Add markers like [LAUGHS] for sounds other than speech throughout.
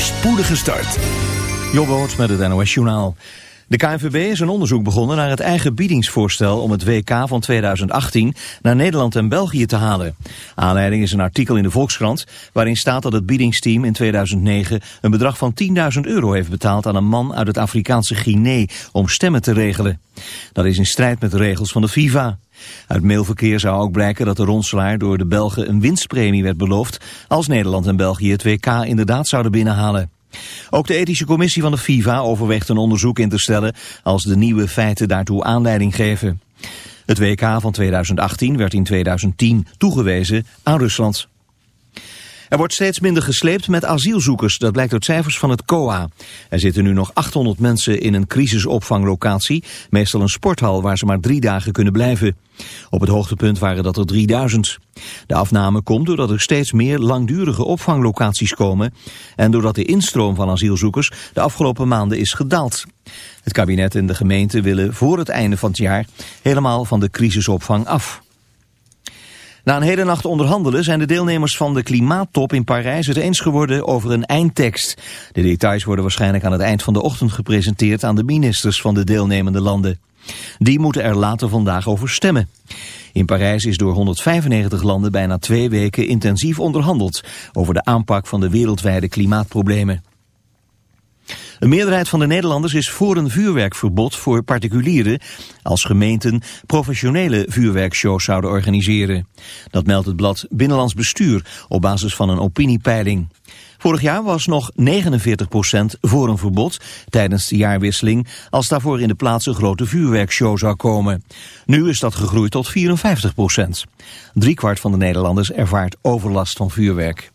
voorspoedige start. Jobboot met het NOS Journaal. De KNVB is een onderzoek begonnen naar het eigen biedingsvoorstel om het WK van 2018 naar Nederland en België te halen. Aanleiding is een artikel in de Volkskrant waarin staat dat het biedingsteam in 2009 een bedrag van 10.000 euro heeft betaald aan een man uit het Afrikaanse Guinea om stemmen te regelen. Dat is in strijd met de regels van de FIFA. Uit mailverkeer zou ook blijken dat de ronselaar door de Belgen een winstpremie werd beloofd als Nederland en België het WK inderdaad zouden binnenhalen. Ook de ethische commissie van de FIFA overweegt een onderzoek in te stellen als de nieuwe feiten daartoe aanleiding geven. Het WK van 2018 werd in 2010 toegewezen aan Rusland. Er wordt steeds minder gesleept met asielzoekers, dat blijkt uit cijfers van het COA. Er zitten nu nog 800 mensen in een crisisopvanglocatie, meestal een sporthal waar ze maar drie dagen kunnen blijven. Op het hoogtepunt waren dat er 3000. De afname komt doordat er steeds meer langdurige opvanglocaties komen en doordat de instroom van asielzoekers de afgelopen maanden is gedaald. Het kabinet en de gemeente willen voor het einde van het jaar helemaal van de crisisopvang af. Na een hele nacht onderhandelen zijn de deelnemers van de klimaattop in Parijs het eens geworden over een eindtekst. De details worden waarschijnlijk aan het eind van de ochtend gepresenteerd aan de ministers van de deelnemende landen. Die moeten er later vandaag over stemmen. In Parijs is door 195 landen bijna twee weken intensief onderhandeld over de aanpak van de wereldwijde klimaatproblemen. Een meerderheid van de Nederlanders is voor een vuurwerkverbod voor particulieren als gemeenten professionele vuurwerkshows zouden organiseren. Dat meldt het blad Binnenlands Bestuur op basis van een opiniepeiling. Vorig jaar was nog 49% voor een verbod tijdens de jaarwisseling als daarvoor in de plaats een grote vuurwerkshow zou komen. Nu is dat gegroeid tot 54%. Driekwart van de Nederlanders ervaart overlast van vuurwerk.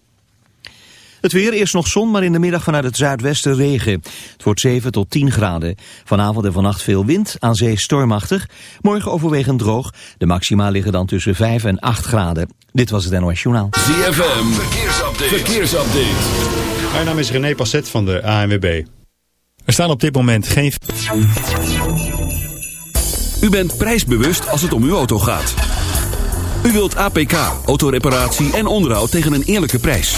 Het weer, eerst nog zon, maar in de middag vanuit het zuidwesten regen. Het wordt 7 tot 10 graden. Vanavond en vannacht veel wind, aan zee stormachtig. Morgen overwegend droog. De maxima liggen dan tussen 5 en 8 graden. Dit was het NOS Journaal. ZFM, verkeersupdate. verkeersupdate. Mijn naam is René Passet van de ANWB. Er staan op dit moment geen... U bent prijsbewust als het om uw auto gaat. U wilt APK, autoreparatie en onderhoud tegen een eerlijke prijs.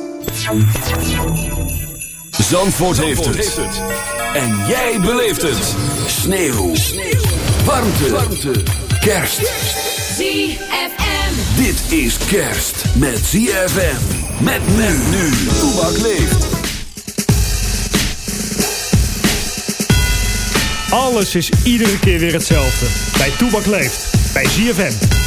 Zandvoort, heeft, het. En jij beleeft het. Sneeuw. Warmte. Warmte. Kerst. ZFM. Dit is kerst met ZFM. Met men nu. Toebak leeft. Alles is iedere keer weer hetzelfde. Bij Toebak leeft. Bij ZFM.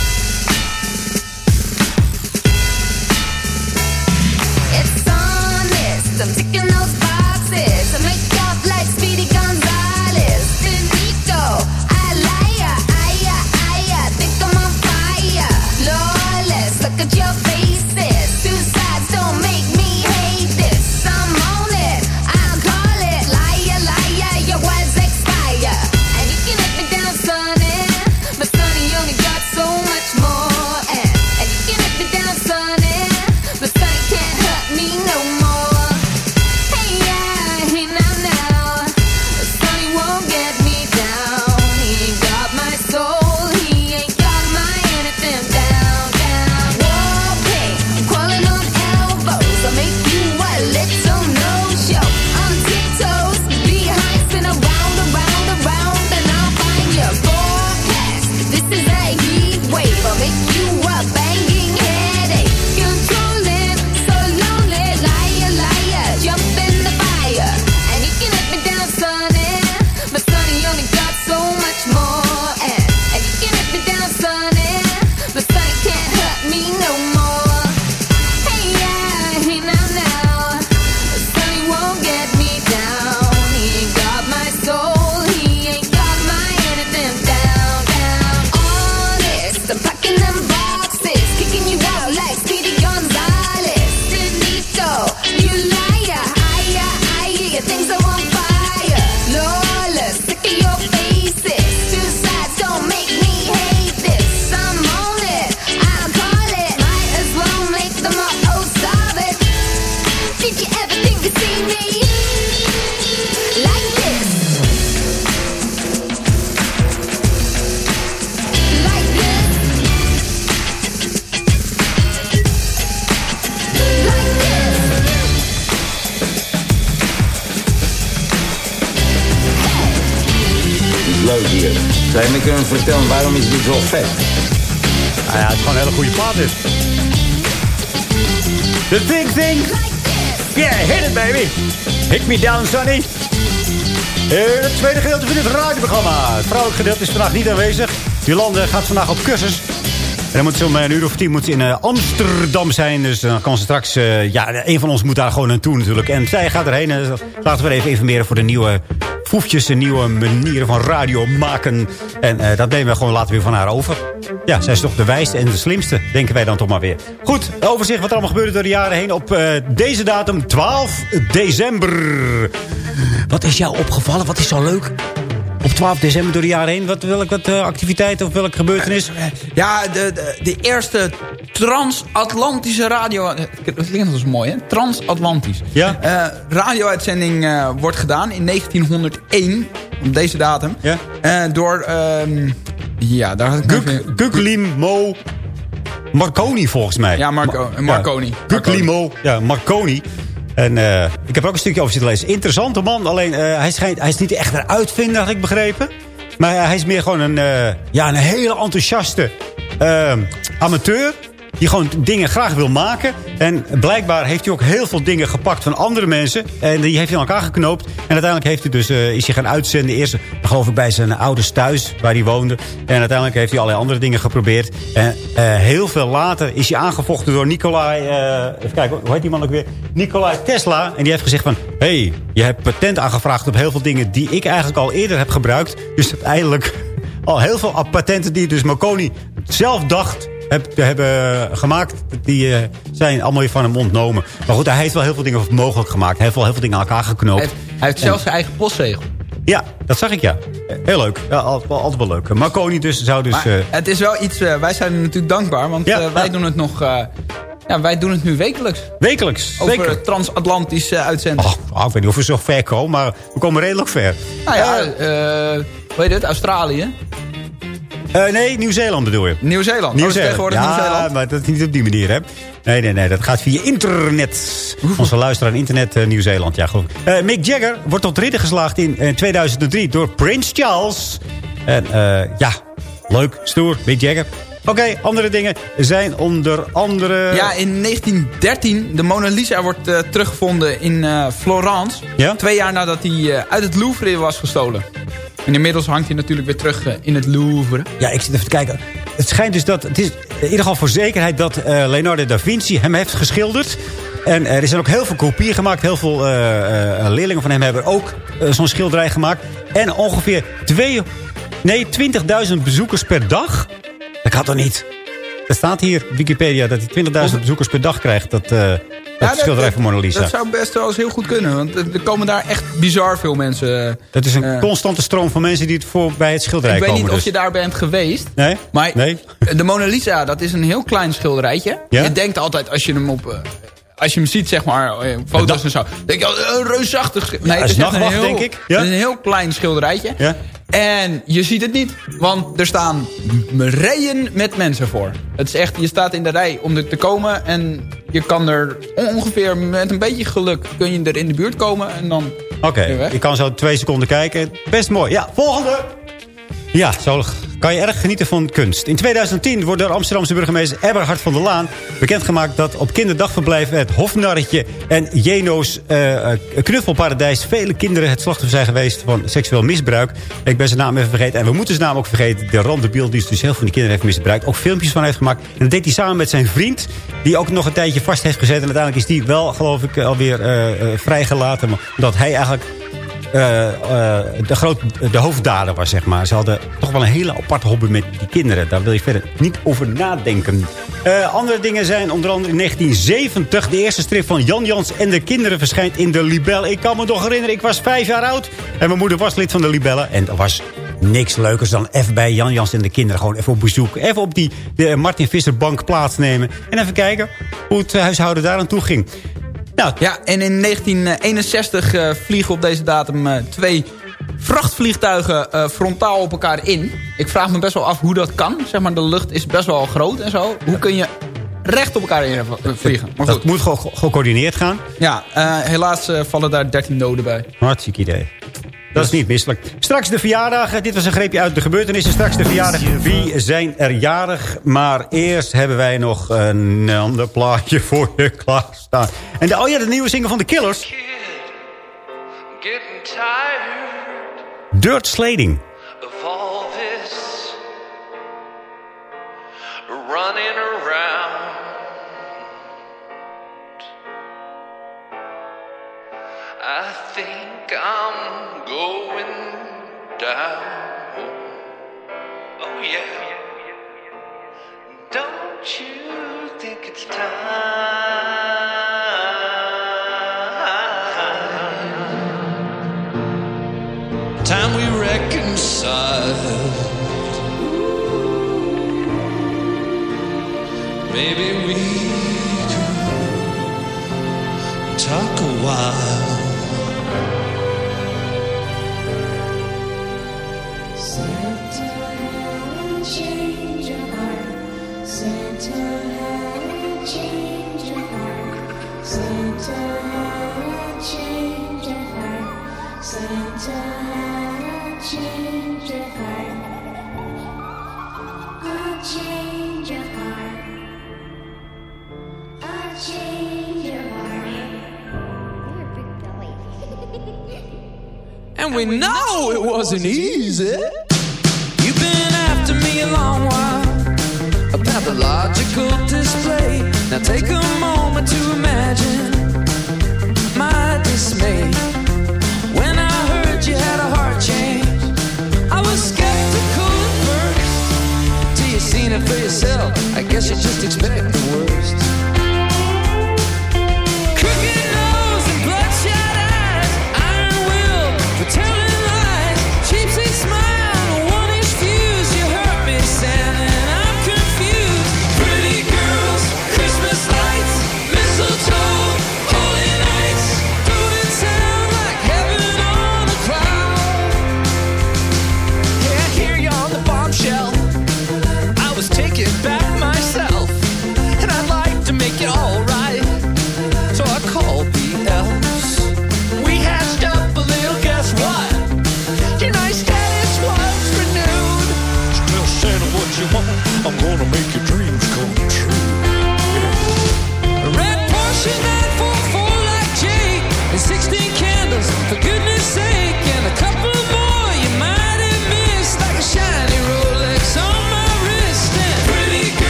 Kunnen vertellen waarom is dit zo vet? Nou ja, het is gewoon een hele goede plaat dus. The Big Thing. Yeah, hit it baby. Hit me down, Sonny. In het tweede gedeelte van dit radioprogramma. Het vrouwelijk gedeelte is vandaag niet aanwezig. Jolande gaat vandaag op cursus. En dan moet ze om een uur of tien moet in eh, Amsterdam zijn. Dus dan kan ze straks... eh, ja, een van ons moet daar gewoon naartoe natuurlijk. En zij gaat erheen. En laten we even informeren voor de nieuwe foefjes. En nieuwe manieren van radio maken. En eh, dat nemen we gewoon later weer van haar over. Ja, zij is toch de wijste en de slimste. Denken wij dan toch maar weer. Goed, overzicht wat er allemaal gebeurde door de jaren heen. Op eh, deze datum, 12 december. Wat is jou opgevallen? Wat is zo leuk? Op 12 december door de jaren heen. Wat, welke wat, eh, activiteit of welke gebeurtenis? Ja, de, de, de eerste transatlantische radio... Dat klinkt als mooi, hè? Transatlantisch. Ja. Eh, radio-uitzending eh, wordt gedaan in 1901, op deze datum. Ja. Eh, door... ehm, ja, daar had ik nog even- Guglielmo Marconi volgens mij. Ja, Marco- Ma- Marconi. Ja, Guglielmo ja, Marconi. En eh, ik heb ook een stukje over zitten lezen. Interessante man, alleen eh, hij, schijnt, hij is niet echt een uitvinder, had ik begrepen. Maar hij is meer gewoon een, eh, ja, een hele enthousiaste eh, amateur. Die gewoon dingen graag wil maken. En blijkbaar heeft hij ook heel veel dingen gepakt van andere mensen. En die heeft hij aan elkaar geknoopt. En uiteindelijk heeft hij dus, eh, is hij gaan uitzenden. Eerst geloof ik bij zijn ouders thuis, waar hij woonde. En uiteindelijk heeft hij allerlei andere dingen geprobeerd. En eh, heel veel later is hij aangevochten door Nikolai... eh, even kijken, hoe heet die man ook weer? Nikolai Tesla. En die heeft gezegd van... Hey, je hebt patent aangevraagd op heel veel dingen... die ik eigenlijk al eerder heb gebruikt. Dus uiteindelijk [LAUGHS] al heel veel patenten die dus Marconi zelf dacht heb, hebben gemaakt, die eh, zijn allemaal weer van hem ontnomen. Maar goed, hij heeft wel heel veel dingen mogelijk gemaakt. Hij heeft wel heel veel dingen aan elkaar geknoopt. Hij heeft, hij heeft zelfs zijn eigen postzegel. Ja, dat zag ik ja. Heel leuk. Ja, altijd, wel- altijd wel leuk. Marconi dus zou dus... Maar eh, het is wel iets... eh, wij zijn natuurlijk dankbaar, want Ja, wij ja. doen het nog... ja, wij doen het nu wekelijks. wekelijks. Over Zeker. het transatlantische uitzending. Oh, ik weet niet of we zo ver komen, maar we komen redelijk ver. Nou ja, eh hoe heet het? Australië. Eh, nee, Nieuw-Zeeland bedoel je. Nieuw-Zeeland. Oh, tegenwoordig ja, Nieuw-Zeeland. maar dat is niet op die manier, hè? Nee, nee, nee, dat gaat via internet. Onze luisteraar aan internet eh, Nieuw-Zeeland, ja, geloof ik. Eh, Mick Jagger wordt tot ridder geslaagd in eh, 2003 door Prince Charles. En eh, ja, leuk, stoer, Mick Jagger. Oké, andere dingen zijn onder andere... Ja, in 1913, de Mona Lisa wordt teruggevonden in Florence. Ja? Twee jaar nadat hij uit het Louvre was gestolen. En inmiddels hangt hij natuurlijk weer terug eh, in het Louvre. Ja, ik zit even te kijken. Het schijnt dus dat... Het is in ieder geval voor zekerheid dat eh, Leonardo da Vinci hem heeft geschilderd. En er zijn ook heel veel kopieën gemaakt. Heel veel eh, leerlingen van hem hebben ook zo'n schilderij gemaakt. En ongeveer twee, nee, 20.000 bezoekers per dag. Dat gaat toch niet? Er staat hier Wikipedia dat hij 20.000 bezoekers per dag krijgt. Dat, dat schilderij van Mona Lisa. Dat zou best wel eens heel goed kunnen. Want er komen daar echt bizar veel mensen. eh, Dat is een eh, constante stroom van mensen die het voor bij het schilderij Ik weet komen. niet of dus. je daar bent geweest. Nee? Maar Nee? de Mona Lisa, dat is een heel klein schilderijtje. Ja? Je denkt altijd als je hem op... eh, als je hem ziet, zeg maar, foto's en zo. denk je, oh, een reusachtig Nee, Ja, het is echt een nachtwacht, heel, denk ik. Ja? het een heel klein schilderijtje. Ja? En je ziet het niet, want er staan rijen met mensen voor. Het is echt, je staat in de rij om er te komen en je kan er ongeveer met een beetje geluk kun je er in de buurt komen en dan Oké, je kan zo twee seconden kijken. Best mooi. Ja, volgende. Ja, zo kan je erg genieten van kunst. In 2010 wordt door Amsterdamse burgemeester Eberhard van der Laan bekendgemaakt dat op kinderdagverblijf het Hofnarretje en Jeno's eh, eh, knuffelparadijs vele kinderen het slachtoffer zijn geweest van seksueel misbruik. Ik ben zijn naam even vergeten. En we moeten zijn naam ook vergeten. De randebiel die dus heel veel van die kinderen heeft misbruikt. Ook filmpjes van heeft gemaakt. En dat deed hij samen met zijn vriend. Die ook nog een tijdje vast heeft gezet. En uiteindelijk is die wel, geloof ik, alweer eh, eh, vrijgelaten. Maar Omdat hij eigenlijk de, groot, de hoofddader was, zeg maar. Ze hadden toch wel een hele aparte hobby met die kinderen. Daar wil je verder niet over nadenken. Eh, andere dingen zijn onder andere in 1970... de eerste strip van Jan Jans en de kinderen verschijnt in de Libelle. Ik kan me nog herinneren, ik was vijf jaar oud. En mijn moeder was lid van de Libelle. En er was niks leukers dan even bij Jan Jans en de kinderen... gewoon even op bezoek. Even op die de Martin Visserbank plaatsnemen. En even kijken hoe het huishouden daar aan toe ging. Nou, Ja, en in 1961 eh, vliegen op deze datum eh, twee vrachtvliegtuigen eh, frontaal op elkaar in. Ik vraag me best wel af hoe dat kan. Zeg maar, de lucht is best wel groot en zo. Hoe kun je recht op elkaar in vliegen? Maar dat goed, moet gewoon ge- gecoördineerd gaan. ja, helaas vallen daar 13 doden bij. Hartstikke idee. Dat is niet misselijk. Straks de verjaardagen. Dit was een greepje uit de gebeurtenissen. Straks de verjaardagen. Wie zijn er jarig? Maar eerst hebben wij nog een ander plaatje voor je klaarstaan. En de, oh ja, de nieuwe single van de Killers. Dirt Slading. running around. I think I'm down. Oh, yeah. Don't you think it's time? Time we reconcile. Maybe we could talk a while. And we know it wasn't easy. You've been after me a long while. A pathological display. Now take a moment to imagine my dismay. When I heard you had a heart change, I was skeptical at first. Till you seen it for yourself, I guess you just expect the worst.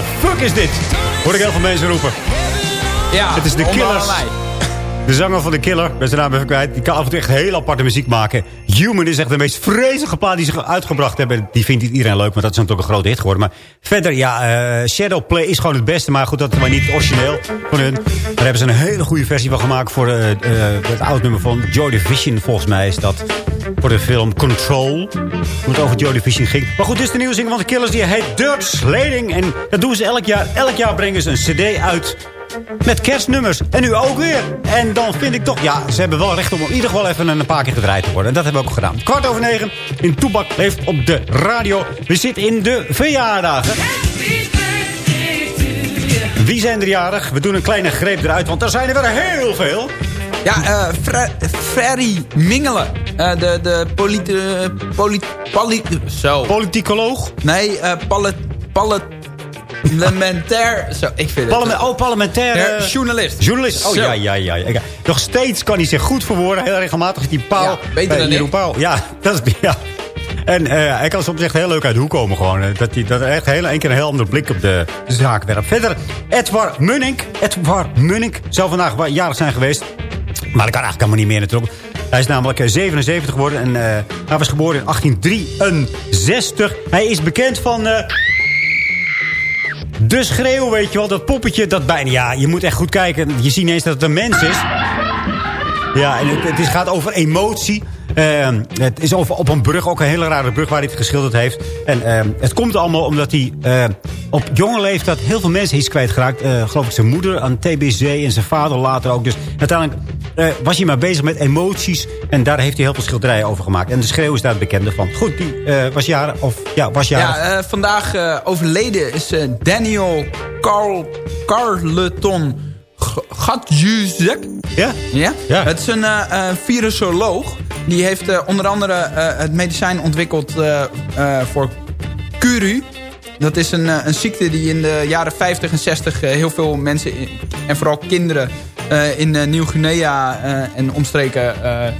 Fuck is dit? Hoor ik heel veel mensen roepen. Ja, Het is de Killers. allerlei. De zanger van de Killer, ben zijn naam even kwijt. Die kan af en toe echt heel aparte muziek maken. Human is echt de meest vreselijke plaat die ze uitgebracht hebben. Die vindt niet iedereen leuk, maar dat is natuurlijk een grote hit geworden. Maar verder, ja, eh, Shadowplay is gewoon het beste. Maar goed, dat is maar niet origineel van hun. Daar hebben ze een hele goede versie van gemaakt voor eh, eh, het oud nummer van Joy Division. Volgens mij is dat voor de film Control. Toen het over Joy Division ging. Maar goed, dit is de nieuwe single van de Killers. Die heet Dirt Slading. En dat doen ze elk jaar. Elk jaar brengen ze een cd uit Met kerstnummers. En nu ook weer. En dan vind ik toch, ja, ze hebben wel recht om in ieder geval even een paar keer gedraaid te worden. En dat hebben we ook gedaan. Kwart over negen in Toebak leeft op de radio. We zitten in de verjaardagen. Wie zijn er jarig? We doen een kleine greep eruit, want er zijn er weer heel veel. Ja, eh Ferry Mingelen. Eh, de de polit... eh, polit... Poli, zo. Politicoloog? Nee, eh palet... Parlementair... Zo, ik vind het... Oh, parlementaire... Ja, journalist. Journalist. Oh, ja, ja, ja. ja. Nog steeds kan hij zich goed verwoorden. Heel regelmatig is die Paul. Ja, beter dan Jeroen ik. Pauw. Ja, dat is... Ja. En eh, hij kan soms echt heel leuk uit de hoek komen gewoon. Eh, Dat hij dat er echt heel, een keer een heel andere blik op de zaak werpt. Verder, Edward Munnik. Edward Munnik zou vandaag jarig zijn geweest. Maar dat kan eigenlijk helemaal niet meer natuurlijk. Hij is namelijk eh, 77 geworden. En eh, hij was geboren in 1863. Hij is bekend van... eh, de schreeuw, weet je wel. Dat poppetje, dat bijna... Ja, je moet echt goed kijken. Je ziet ineens dat het een mens is. Ja, en het, het is, gaat over emotie. Ehm, het is over, op een brug, ook een hele rare brug waar hij het geschilderd heeft. En ehm, het komt allemaal omdat hij eh, op jonge leeftijd heel veel mensen is kwijtgeraakt. Eh geloof ik zijn moeder aan TBC en zijn vader later ook. Dus uiteindelijk eh, was hij maar bezig met emoties. En daar heeft hij heel veel schilderijen over gemaakt. En de schreeuw is daar het bekende van. Goed, die eh, was jaren, of ja, was jaren. Ja, eh, vandaag overleden is Daniel Carl, Carleton Gatjuzek. Ja? Ja? Ja. Het is een eh, virusoloog. Die heeft onder andere het medicijn ontwikkeld voor Kuru. Dat is een, een ziekte die in de jaren 50 en 60 eh, heel veel mensen... en vooral kinderen in eh, Nieuw-Guinea eh, en omstreken... eh,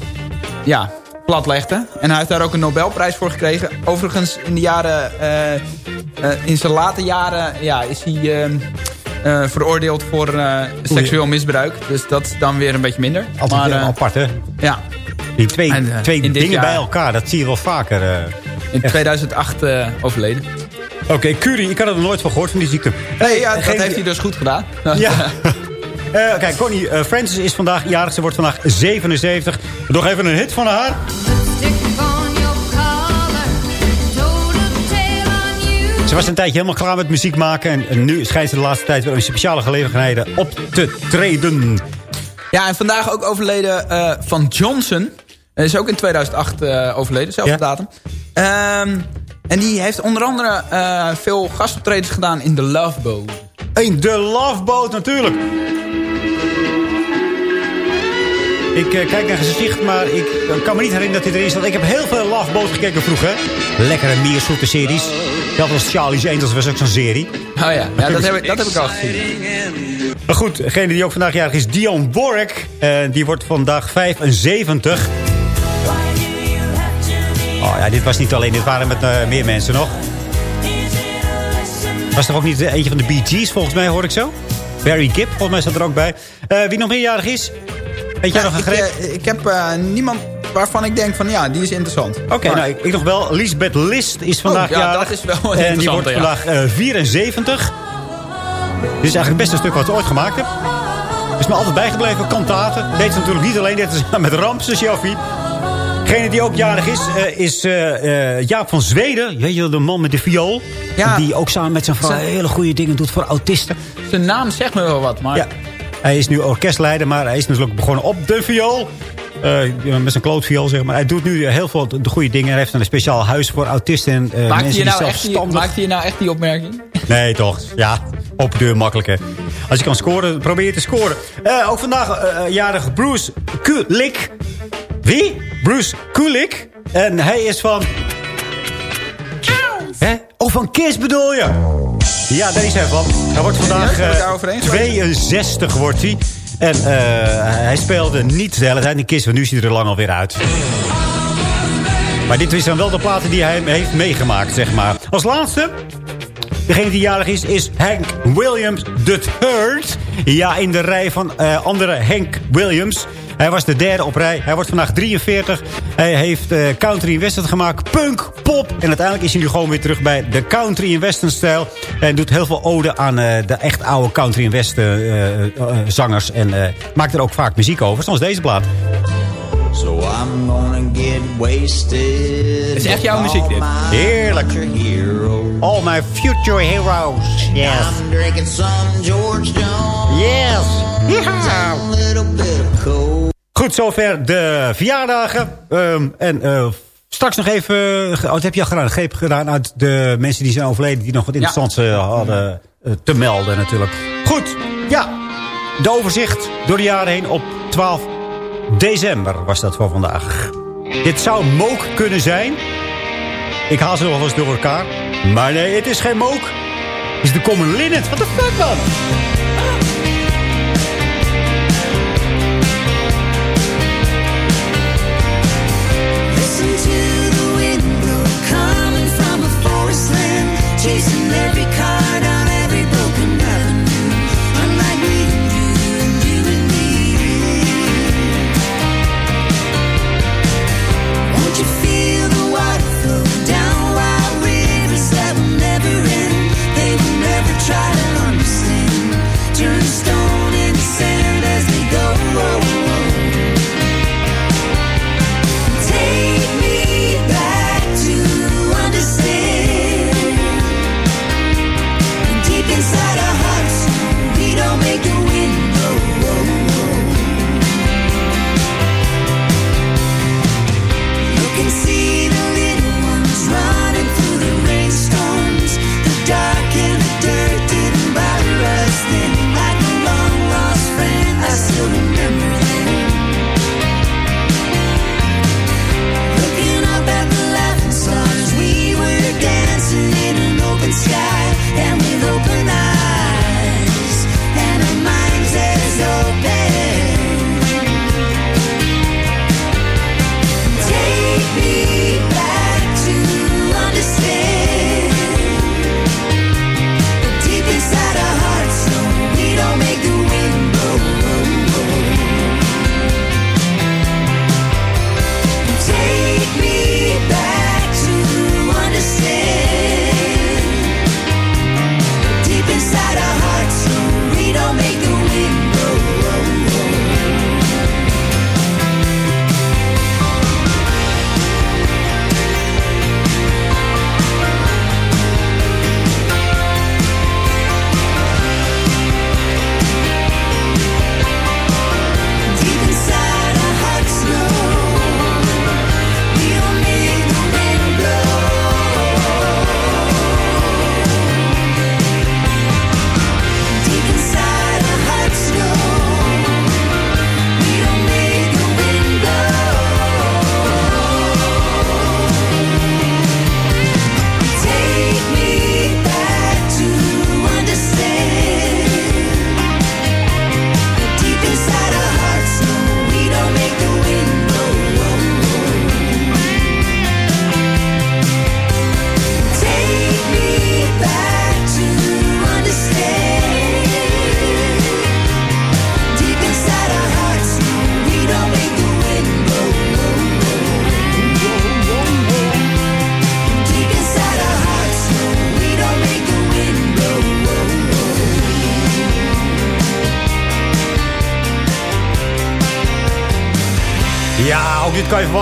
ja, platlegde. En hij heeft daar ook een Nobelprijs voor gekregen. Overigens, in de jaren... eh, eh, in zijn late jaren ja, is hij... eh, eh, veroordeeld voor eh, seksueel misbruik. Dus dat is dan weer een beetje minder. Altijd maar, eh, apart, hè? ja, Die twee, En, eh, twee dingen jaar- bij elkaar, dat zie je wel vaker. eh. in 2008 eh, overleden. Oké, Curie, ik had er nooit van gehoord van die ziekte. Nee, ja, dat geen- heeft hij dus goed gedaan. Ja. [LAUGHS] Eh, kijk, Connie eh, Francis is vandaag jarig. Ze wordt vandaag 77. Nog even een hit van haar. Ze was een tijdje helemaal klaar met muziek maken. En, nu schijnt ze de laatste tijd weer in speciale gelegenheden op te treden. Ja, en vandaag ook overleden eh, van Johnson. Hij is ook in 2008 eh, overleden, zelfde Ja. datum. Ehm, en die heeft onder andere eh, veel gastoptredens gedaan in The Love Boat. In de Love Boat natuurlijk. Ik eh, kijk naar gezicht, maar ik kan me niet herinneren dat hij erin zat. Ik heb heel veel Love Boat gekeken vroeger. Lekkere meersoorten series. Dat was Charlie's Angels, was ook zo'n serie. Oh ja, ja dat, heb ik, dat heb ik al gezien. Maar goed, degene die ook vandaag jarig is, Dion Warwick. Eh, die wordt vandaag 75. Oh ja, dit was niet alleen, dit waren met eh, meer mensen nog. Was er ook niet eentje van de Bee Gees, volgens mij, hoor ik zo? Barry Gibb, volgens mij staat er ook bij. Wie nog meerjarig is? Weet jij Ja, nog een ik, greep? eh, ik heb eh, niemand waarvan ik denk van ja, die is interessant. Oké, nou, ik, ik nog wel. Lisbeth List is vandaag Oh, ja, jarig. dat is wel En die interessant, wordt ja. vandaag eh, 74. Dit is eigenlijk het beste stuk wat ze ooit gemaakt hebben. Is me altijd bijgebleven. Kantaten. Deed ze natuurlijk niet alleen. Deed ze [LAUGHS] met Ramses Jaffi. Degene die ook jarig is, eh, is eh, eh, Jaap van Zweden. Weet je wel, de man met de viool. Ja. Die ook samen met zijn vrouw Zijn- hele goede dingen doet voor autisten. Zijn naam zegt me wel wat, maar... Ja. Hij is nu orkestleider, maar hij is natuurlijk begonnen op de viool. Eh, met zijn klootviool, zeg maar. Hij doet nu heel veel de goede dingen. Hij heeft een speciaal huis voor autisten en eh, Maakt mensen die nou echt die, zelfstandig... maakt hij nou echt die opmerking? Nee, toch. Ja, op deur makkelijker. Als je kan scoren, probeer je te scoren. Eh, ook vandaag eh, jarig Bruce Kulik. Wie? Bruce Kulik. En hij is van... Hè? Oh, van Kiss bedoel je? Ja, daar is hij wordt vandaag Serieus? Ben ik eh? 62 wordt hij. En eh, hij speelde niet de hele tijd in Kiss, want nu ziet hij er lang alweer uit. Maar dit is dan wel de platen die hij heeft meegemaakt, zeg maar. Als laatste, degene die jarig is, is Hank Williams III. Ja, in de rij van eh, andere Hank Williams. Hij was de derde op rij. Hij wordt vandaag 43. Hij heeft eh, country in western gemaakt. Punk, pop. En uiteindelijk is hij nu gewoon weer terug bij de country in western stijl. En doet heel veel ode aan eh, de echt oude country in western eh, zangers. En eh, maakt er ook vaak muziek over. Zoals deze plaat. So I'm gonna get wasted. Is echt jouw muziek, dit? Heerlijk. All my future heroes. Yes. I'm drinking some George Jones. Yes. A little bit of cold. Goed, zover de verjaardagen. Ehm, en eh, straks nog even... Oh, wat heb je al gedaan? Een greep gedaan uit de mensen die zijn overleden... die nog wat interessants eh, hadden te melden natuurlijk. Goed, ja. De overzicht door de jaren heen op 12 december was dat voor vandaag. Dit zou mook kunnen zijn. Ik haal ze nog wel eens door elkaar. Maar nee, het is geen mook. Het is de Common Linnet. What the fuck, man?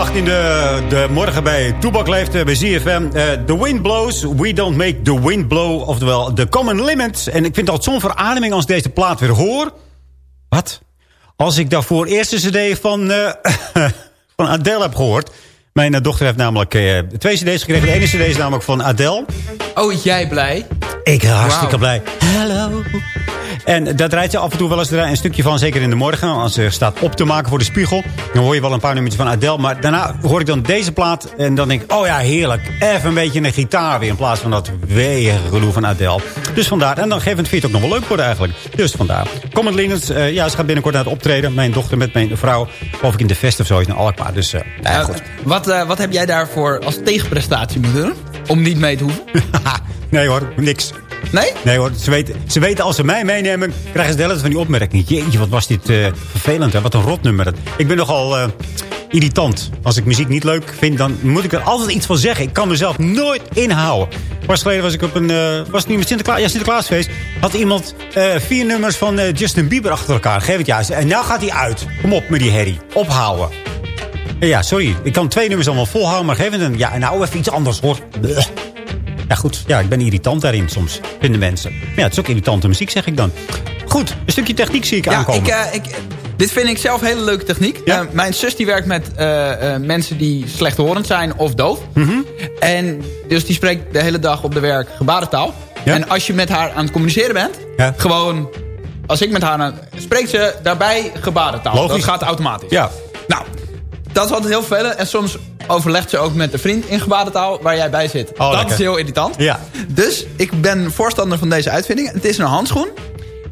Je verwachten in de, de morgen bij Toebak Leeft, eh, bij ZFM. Eh, the wind blows, we don't make the wind blow. Oftewel, the common limit. En ik vind altijd zo'n verademing als ik deze plaat weer hoor. Wat? Als ik daarvoor eerste cd van, eh, [LAUGHS] van Adele heb gehoord. Mijn dochter heeft namelijk twee cd's gekregen. De ene cd is namelijk van Adele. Oh, jij blij? Ik ben hartstikke Wauw. blij. Hallo. En daar draait ze af en toe wel eens een stukje van. Zeker in de morgen. Als ze staat op te maken voor de spiegel. Dan hoor je wel een paar nummertjes van Adele. Maar daarna hoor ik dan deze plaat. En dan denk ik, oh ja, heerlijk. Even een beetje een gitaar weer. In plaats van dat gedoe van Adele. Dus vandaar. En dan geeft het ik ook nog wel leuk worden eigenlijk. Dus vandaar. Common Linens. eh, ja, ze gaat binnenkort naar het optreden. Mijn dochter met mijn vrouw. Geloof ik in de Fest of zo. Is naar Alkmaar. Dus eh nou ja, Eh, goed. wat, eh, wat heb jij daarvoor als tegenprestatie moeten doen? Om niet mee te hoeven? [LAUGHS] nee hoor, niks. Nee? Nee hoor, ze weten, ze weten als ze mij meenemen, krijgen ze de helft van die opmerking. Jeetje, wat was dit eh, vervelend, hè? wat een rotnummer. dat. Ik ben nogal eh, irritant. Als ik muziek niet leuk vind, dan moet ik er altijd iets van zeggen. Ik kan mezelf nooit inhouden. Pas geleden was ik op een, eh, was het niet met Sinterklaas, ja, Sinterklaasfeest. Had iemand vier nummers van Justin Bieber achter elkaar. Geef het juist. En nou gaat hij uit. Kom op met die herrie. Ophouden. Ja, sorry. Ik kan twee nummers allemaal volhouden, maar geef een... Ja, nou even iets anders hoor. Ja, goed. Ja, ik ben irritant daarin soms, vinden mensen. Maar ja, het is ook irritante muziek, zeg ik dan. Goed, een stukje techniek zie ik Ja, aankomen. ik, eh, ik, dit vind ik zelf hele leuke techniek. Eh, mijn zus die werkt met eh, eh, mensen die slechthorend zijn of doof. Mhm. En dus die spreekt de hele dag op de werk gebarentaal. En als je met haar aan het communiceren bent, gewoon... Als ik met haar aan... Spreekt ze daarbij gebarentaal. Logisch. Dat gaat automatisch. Ja. Nou, dat is altijd heel vervelend. En soms overlegt ze ook met de vriend in gebarentaal waar jij bij zit. dat lekker. is heel irritant. Ja. Dus ik ben voorstander van deze uitvinding. Het is een handschoen.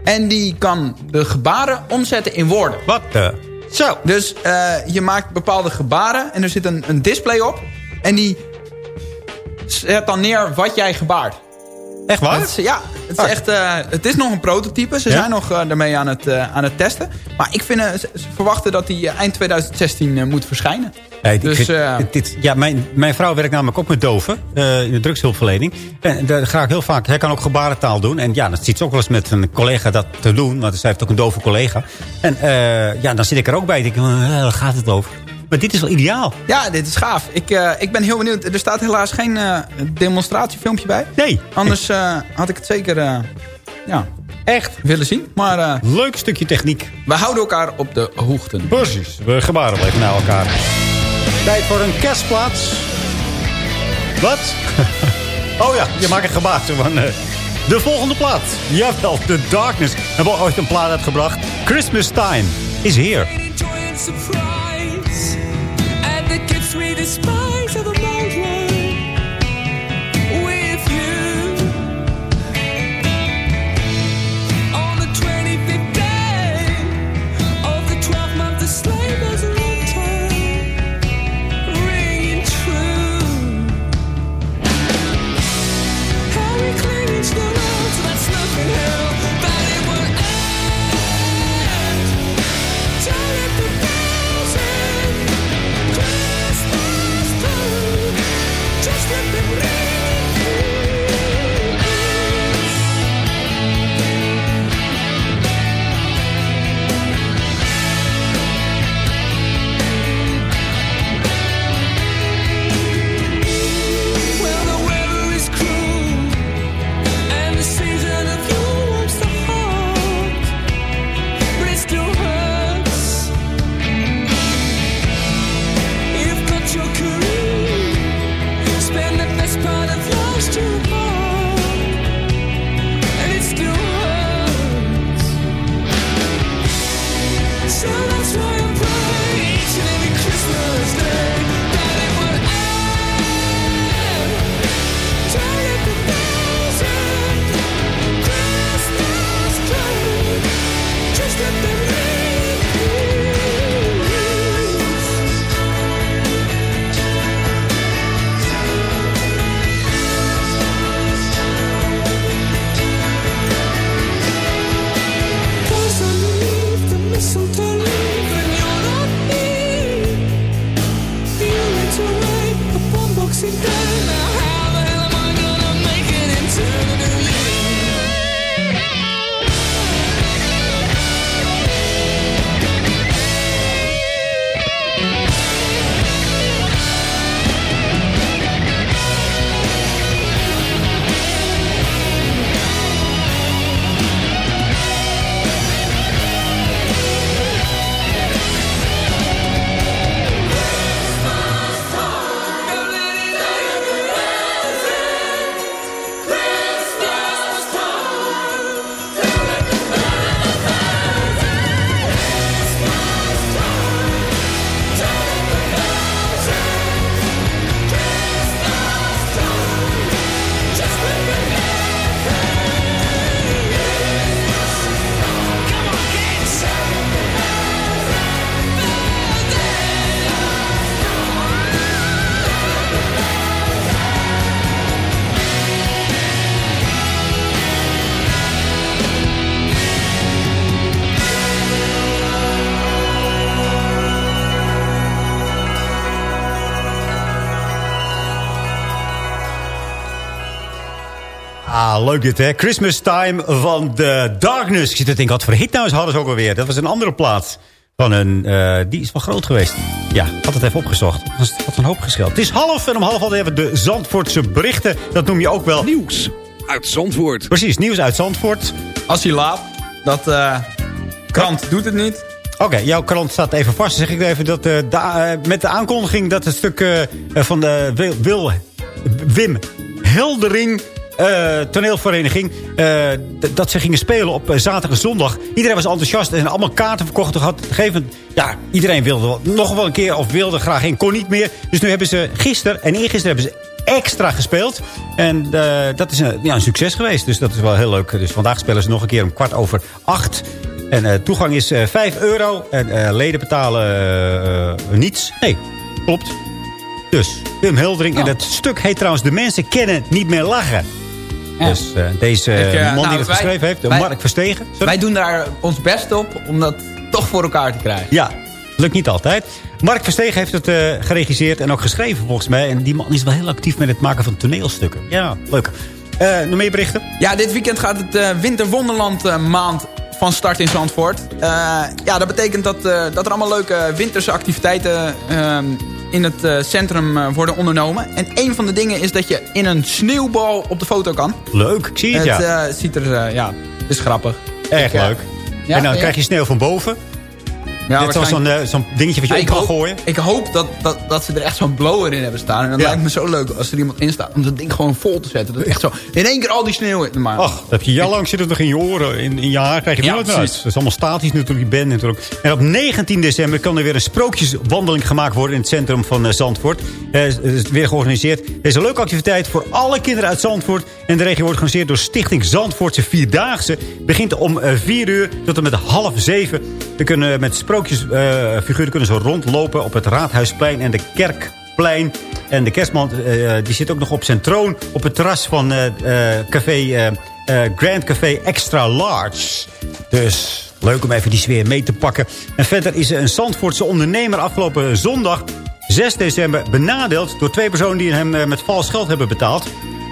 En die kan de gebaren omzetten in woorden. Wat de... Zo. Dus eh, je maakt bepaalde gebaren en er zit een, een display op. En die zet dan neer wat jij gebaart. Echt waar? Het is, ja, het is, echt, eh, het is nog een prototype. Ze Ja? zijn nog eh, daarmee aan het, eh, aan het testen. Maar ik vind, ze, ze verwachten dat die eind 2016 eh, moet verschijnen. Dus, vind- dit- dit, ja, mijn, mijn vrouw werkt namelijk ook met doven in de drugshulpverlening. En daar ga ik heel vaak. Hij kan ook gebarentaal doen. En ja, dat ziet ze ook wel eens met een collega dat te doen. Want zij heeft ook een dove collega. En ja, dan zit ik er ook bij. Ik denk, waar gaat het over? Maar dit is wel ideaal. Ja, dit is gaaf. Ik, eh, ik ben heel benieuwd. Er staat helaas geen eh, demonstratiefilmpje bij. Nee. Anders eh, had ik het zeker eh, ja, echt willen zien. Maar eh, Leuk stukje techniek. we houden elkaar op de hoogte. Precies. We gebaren blijven naar elkaar. Tijd voor een kerstplaats. Wat? [LAUGHS] oh ja, je maakt een gebaar. Van, eh, de volgende plaat. Jawel, The Darkness. We hebben ooit een plaat uitgebracht. Christmas Time is here. Despise Leuk dit, hè? Christmas Time van The Darkness. Ik zit te denken, wat voor hit nou eens hadden ze ook alweer. Dat was een andere plaat. Van een, eh, die is wel groot geweest. Ja, had het even opgezocht. Dat is- had een hoop gescheld. Het is half en om half al hebben we de Zandvoortse berichten. Dat noem je ook wel... Nieuws uit Zandvoort. Precies, nieuws uit Zandvoort. Als hij laat, dat eh, krant doet het niet. Oké, jouw krant staat even vast. Dan zeg ik even dat eh, da- met de aankondiging dat het stuk van de Wil, Wil- Wim Heldering eh, toneelvereniging... eh, dat ze gingen spelen op eh, zaterdag en zondag. Iedereen was enthousiast en allemaal kaarten verkocht. Had op een gegeven moment, ja, iedereen wilde nog wel een keer of wilde graag heen. Kon niet meer. Dus nu hebben ze gisteren en eergisteren hebben ze extra gespeeld. En dat is een, ja, een succes geweest. Dus dat is wel heel leuk. Dus vandaag spelen ze nog een keer om kwart over acht. En toegang is eh 5 euro. En leden betalen niets. Nee, klopt. Dus Wim Heldering. En het stuk heet trouwens... De mensen kennen niet meer lachen. Dus eh, deze Ik, eh, man nou, die het geschreven heeft, wij- Mark Verstegen. Sorry? Wij doen daar ons best op om dat toch voor elkaar te krijgen. Ja, lukt niet altijd. Mark Verstegen heeft het eh, geregisseerd en ook geschreven volgens mij. En die man is wel heel actief met het maken van toneelstukken. Ja, leuk. Eh, nog meer berichten? Ja, dit weekend gaat het eh Winterwonderland eh, maand van start in Zandvoort. Eh, ja, dat betekent dat, eh, dat er allemaal leuke winterse activiteiten eh, in het eh, centrum eh, worden ondernomen. En een van de dingen is dat je in een sneeuwbal op de foto kan. Leuk, ik zie het, ja. eh, ziet er, ja, het is grappig. Erg Ik, leuk. ja, en dan ja. krijg je sneeuw van boven. Ja, zoals zo'n eh, zo'n dingetje wat je op kan hoop, gooien. Ik hoop dat, dat, dat ze er echt zo'n blower in hebben staan. En dat Ja. lijkt me zo leuk als er iemand in staat om dat ding gewoon vol te zetten. Dat echt zo in één keer al die sneeuw in. Maar, Ach, dat heb je jaarlang zit het nog in je oren. In, in je haar krijg je het Ja, nooit uit. Dat is allemaal statisch natuurlijk, die band natuurlijk. En op 19 december kan er weer een sprookjeswandeling gemaakt worden... in het centrum van eh, Zandvoort. Eh, Het is weer georganiseerd. Er is een leuke activiteit voor alle kinderen uit Zandvoort. En de regio wordt georganiseerd door Stichting Zandvoortse Vierdaagse. Begint om eh, 4 uur tot en met half 7. We kunnen met sprookjesfiguren kunnen ze rondlopen op het Raadhuisplein en de Kerkplein. En de kerstman eh, die zit ook nog op zijn troon op het terras van eh, eh, café, eh, eh, Grand Café Extra Large. Dus leuk om even die sfeer mee te pakken. En verder is een Zandvoortse ondernemer afgelopen zondag 6 december benadeeld door twee personen die hem eh, met vals geld hebben betaald.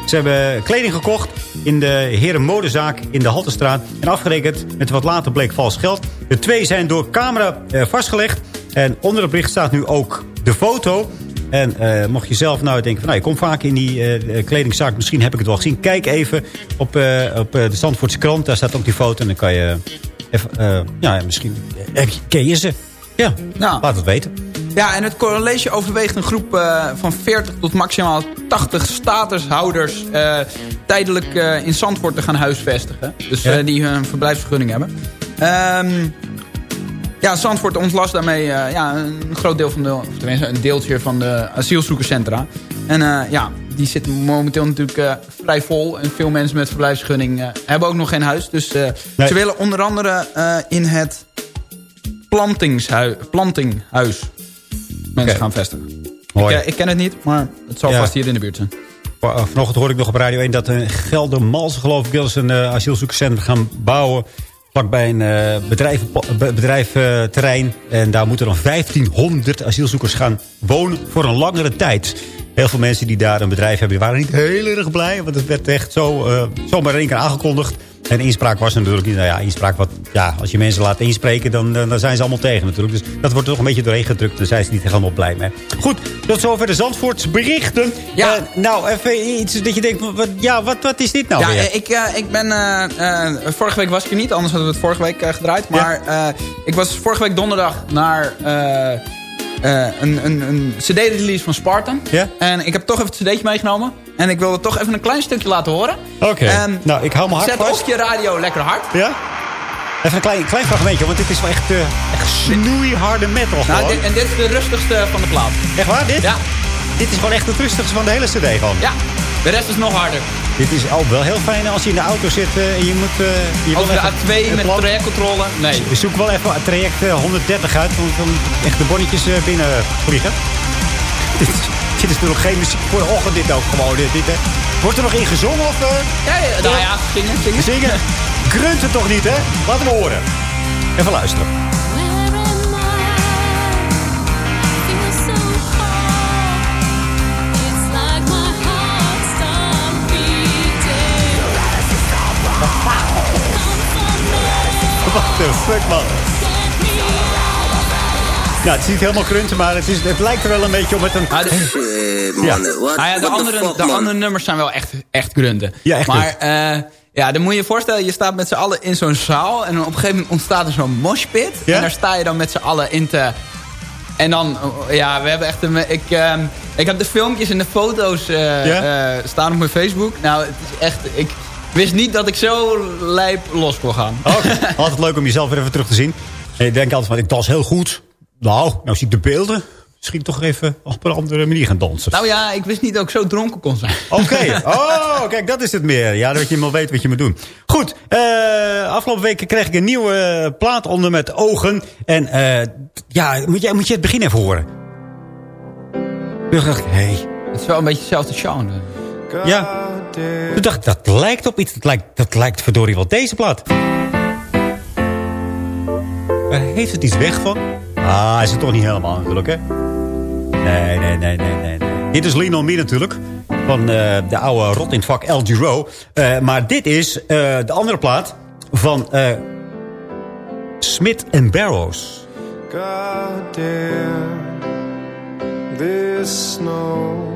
Ze hebben kleding gekocht in de Heren Modezaak in de Haltestraat. En afgerekend met wat later bleek vals geld. De twee zijn door camera eh, vastgelegd. En onder het bericht staat nu ook de foto. En eh, mocht je zelf nou denken van... Nou, je komt vaak in die eh, kledingzaak. Misschien heb ik het wel gezien. Kijk even op, op de Zandvoortse krant. Daar staat ook die foto. En dan kan je even... ja, misschien ken je ze. Ja, Nou. laat het weten. Ja, en het college overweegt een groep eh, van 40 tot maximaal 80 statushouders... eh, tijdelijk eh, in Zandvoort te gaan huisvestigen. Dus Ja. die hun verblijfsvergunning hebben. Ehm, ja, Zandvoort ontlast daarmee ja, een groot deel van de... of tenminste een deeltje van de asielzoekerscentra. En ja, die zitten momenteel natuurlijk vrij vol. En veel mensen met verblijfsvergunning hebben ook nog geen huis. Dus Nee. ze willen onder andere in het plantingshui- plantinghuis mensen gaan vestigen. Ik, eh, ik ken het niet, maar het zal Ja. vast hier in de buurt zijn. Uh, Vanochtend hoorde ik nog op Radio 1 dat een Geldermalsen geloof ik wil ze een eh, asielzoekerscentrum gaan bouwen. Vlakbij een eh, bedrijf, be- bedrijfterrein. en daar moeten dan 1500 asielzoekers gaan wonen voor een langere tijd. Heel veel mensen die daar een bedrijf hebben, waren niet heel erg blij. Want het werd echt zo, eh, zomaar in één keer aangekondigd. En inspraak was er natuurlijk niet. Nou ja, inspraak wat, ja, als je mensen laat inspreken, dan, dan zijn ze allemaal tegen natuurlijk. Dus dat wordt er toch een beetje doorheen gedrukt. Daar zijn ze niet helemaal blij mee. Goed, tot zover de Zandvoorts berichten. Ja. Eh, nou, even iets dat je denkt, wat, ja, wat, wat is dit nou ja, weer? eh, ik, ik ben... vorige week was ik er niet, anders hadden we het vorige week gedraaid. Maar ik was vorige week donderdag naar een, een, een cd-release van Spartan. Ja? En ik heb toch even het cd'tje meegenomen. En ik wil het toch even een klein stukje laten horen. Oké, Ehm, nou, ik hou mijn hart Zet vast. op je radio lekker hard. Ja? Even een klein, klein fragmentje, want dit is wel echt, eh, echt snoeiharde metal Nou, dit- en dit is de rustigste van de plaat. Echt waar, dit? Ja, Dit is gewoon echt het rustigste van de hele cd gewoon. ja. De rest is nog harder. Dit is al wel heel fijn als je in de auto zit eh, en je moet... eh, je Over de even A2 het met land- trajectcontrole. Nee. Zoek wel even het traject eh, 130 uit, want dan echt de bonnetjes eh, binnen vliegen. [LAUGHS] dit, is- dit is natuurlijk geen muziek voor de ochtend, dit ook gewoon. Dit, dit. Wordt er nog in gezongen of... eh, Ja, ja, nou ja, zingen, zingen. zingen? Grunt het toch niet, hè? Laten we horen. Even luisteren. What the fuck, man? Nou, het is niet helemaal krunten, maar het, is, het lijkt er wel een beetje op met een... Ah, de, Ja. Ah ja, de, andere, de andere nummers zijn wel echt, echt grunten. Ja, echt Maar eh, ja, dan moet je je voorstellen, je staat met z'n allen in zo'n zaal. En op een gegeven moment ontstaat er zo'n moshpit. Ja? En daar sta je dan met z'n allen in te... En dan, ja, we hebben echt een... Ik, ehm, ik heb de filmpjes en de foto's eh, Ja? eh, staan op mijn Facebook. Nou, het is echt... Ik wist niet dat ik zo lijp los kon gaan. [LAUGHS] Altijd leuk om jezelf weer even terug te zien. En je denkt altijd van, ik dans heel goed. Nou, nou zie ik de beelden. Misschien toch even op een andere manier gaan dansen. Nou ja, ik wist niet dat ik zo dronken kon zijn. Oké, [LAUGHS] oh, kijk, dat is het meer. Ja, dat je helemaal weet wat je moet doen. Goed, eh, afgelopen weken kreeg ik een nieuwe plaat onder met ogen. En eh, ja, moet je, moet je het begin even horen. Toen dacht ik, hé, hey, Het is wel een beetje hetzelfde genre. ja. Toen dacht ik, dat lijkt op iets. Dat lijkt, dat lijkt verdorie wel deze plaat. Maar heeft het iets weg van? Ah, is het toch niet helemaal natuurlijk, hè? Nee, nee, nee, nee, nee. nee. Dit is Lionel Me natuurlijk. Van eh, de oude rot in het vak El Giro. Eh, maar dit is eh, de andere plaat van Smith Barrows. God damn this snow.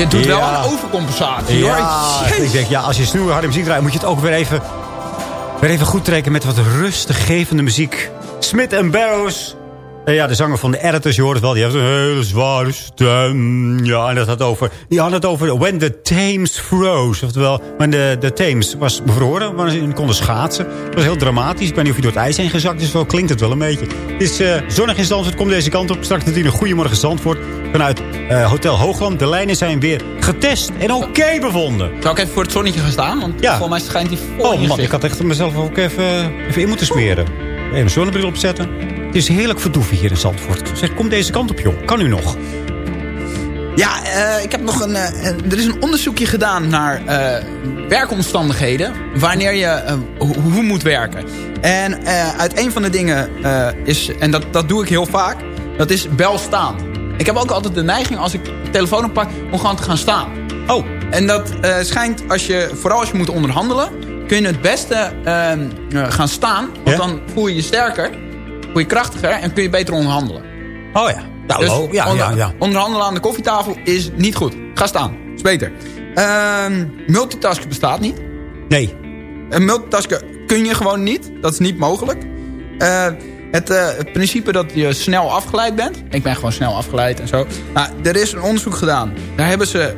Je doet wel Ja. een overcompensatie Ja, hoor. Jezus. ik denk, ja, als je snoeiharde muziek draait, moet je het ook weer even, weer even goed trekken met wat rustgevende muziek. Smith Barrows. eh, ja, de zanger van de Editors, je hoort het wel. Die heeft een hele zware stem. Ja, en dat had over, die had het over When the Thames Froze. Oftewel, when de, de Thames was bevroren. Maar ze konden schaatsen. Dat was heel dramatisch. Ik weet niet of je door het ijs heen gezakt is. Zo klinkt het wel een beetje. Het is eh, zonnig in Zandvoort. Kom deze kant op. Straks natuurlijk een goedemorgen Zandvoort. Vanuit eh, Hotel Hoogland. De lijnen zijn weer getest en oké bevonden. Zou ik even voor het zonnetje gaan staan? Want Ja. volgens mij schijnt die vol Oh man, ik had echt mezelf ook even, even in moeten smeren. Even een zonnebril opzetten. Het is heerlijk verdoeven hier in Zandvoort. Zeg, kom deze kant op, joh. Kan u nog? Ja, eh, ik heb nog een. eh, er is een onderzoekje gedaan naar werkomstandigheden. Wanneer je ho- hoe moet werken. En uit een van de dingen is. En dat, dat doe ik heel vaak. Dat is bel staan. Ik heb ook altijd de neiging als ik de telefoon oppak. om gewoon te gaan staan. Oh. En dat eh, schijnt als je. Vooral als je moet onderhandelen. kun je het beste eh, eh, gaan staan. Want Ja? dan voel je je sterker. Voel je krachtiger. En kun je beter onderhandelen. Oh ja. Ja, Dus hallo. ja, onder- ja, ja. Onderhandelen aan de koffietafel is niet goed. Ga staan. Is beter. Ehm, multitasken bestaat niet. Nee. En multitasken kun je gewoon niet. Dat is niet mogelijk. Eh, het, eh, het principe dat je snel afgeleid bent. Ik ben gewoon snel afgeleid en zo. Nou, er is een onderzoek gedaan. Daar hebben ze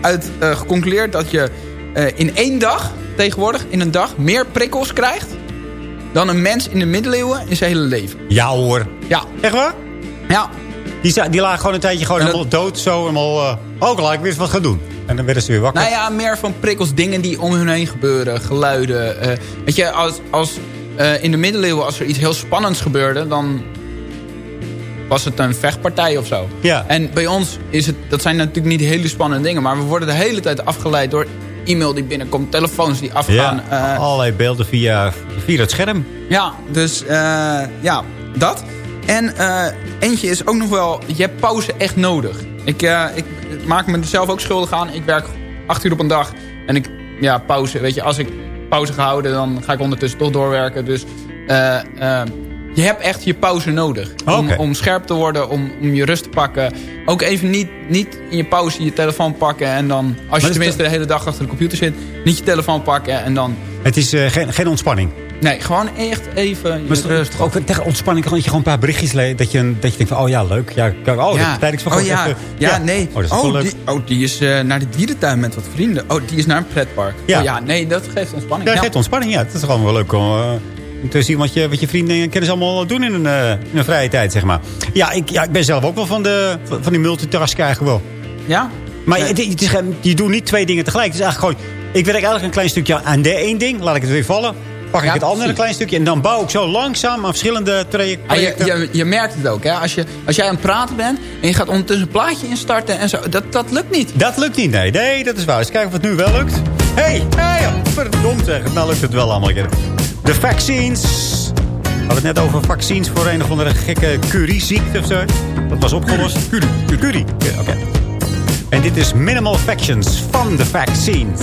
uit eh, geconcludeerd dat je eh, in één dag, tegenwoordig in een dag, meer prikkels krijgt. Dan een mens in de middeleeuwen in zijn hele leven. Ja hoor. Ja. Echt waar? Ja. Die, die lagen gewoon een tijdje gewoon dat- helemaal dood. Zo helemaal... ook laat ik weer eens wat gaan doen. En dan werden ze weer wakker. Nou ja, meer van prikkels, dingen die om hun heen gebeuren, geluiden. weet je, als, als eh, in de middeleeuwen, als er iets heel spannends gebeurde, dan was het een vechtpartij of zo. Ja. En bij ons is het, dat zijn natuurlijk niet hele spannende dingen, maar we worden de hele tijd afgeleid door e-mail die binnenkomt, telefoons die afgaan. ja, eh, allerlei beelden via, via het scherm. ja, dus eh, ja, dat. En eentje is ook nog wel, je hebt pauze echt nodig. Ik, ik maak me er zelf ook schuldig aan. Ik werk acht uur op een dag. En ik, ja, pauze, weet je, als ik pauze ga houden, dan ga ik ondertussen toch doorwerken. Dus eh, eh, je hebt echt je pauze nodig. Om, scherp te worden, om, om je rust te pakken. Ook even niet, niet in je pauze je telefoon pakken. En dan, als je tenminste de hele dag achter de computer zit, niet je telefoon pakken. En dan, Het is eh, geen, geen ontspanning. Nee, gewoon echt even je Maar is het rust. ook tegen ontspanning dat je gewoon een paar berichtjes leest. Dat je, dat je denkt van, oh ja, leuk. Ja, oh, ja. dat tijdens van oh ja. even- ja, nee. Oh, is oh, die, oh, die is eh, naar de dierentuin met wat vrienden. Oh, die is naar een pretpark. Ja. Oh, ja, nee, dat geeft ontspanning. Ja, Ja, dat geeft ontspanning. Ja, het is gewoon wel leuk om eh, te zien wat je, wat je vrienden en kennis allemaal doen in een, eh, in een vrije tijd, zeg maar. Ja ik, ja, ik ben zelf ook wel van, de, van die multitasken eigenlijk wel. Ja? Maar Nee. het, het is, geen- je doet niet twee dingen tegelijk. Het is eigenlijk gewoon, ik werk eigenlijk een klein stukje aan de één ding. Laat ik het weer vallen. Pak ik het andere precies. een klein stukje. En dan bouw ik zo langzaam aan verschillende traje- Ah, je, je, je merkt het ook, hè. Als, je, als jij aan het praten bent en je gaat ondertussen een plaatje instarten en zo. Dat, dat lukt niet. Dat lukt niet, nee. Nee, dat is waar. Eens kijken of het nu wel lukt. Hé, hey, hey, verdomd zeg. Nou lukt het wel allemaal een keer. De vaccines. We hadden het net over vaccins voor een of andere gekke Curie-ziekte of zo. Dat was opgelost. Curie. Curie. Ja, Oké. En dit is Minimal Factions van de vaccines.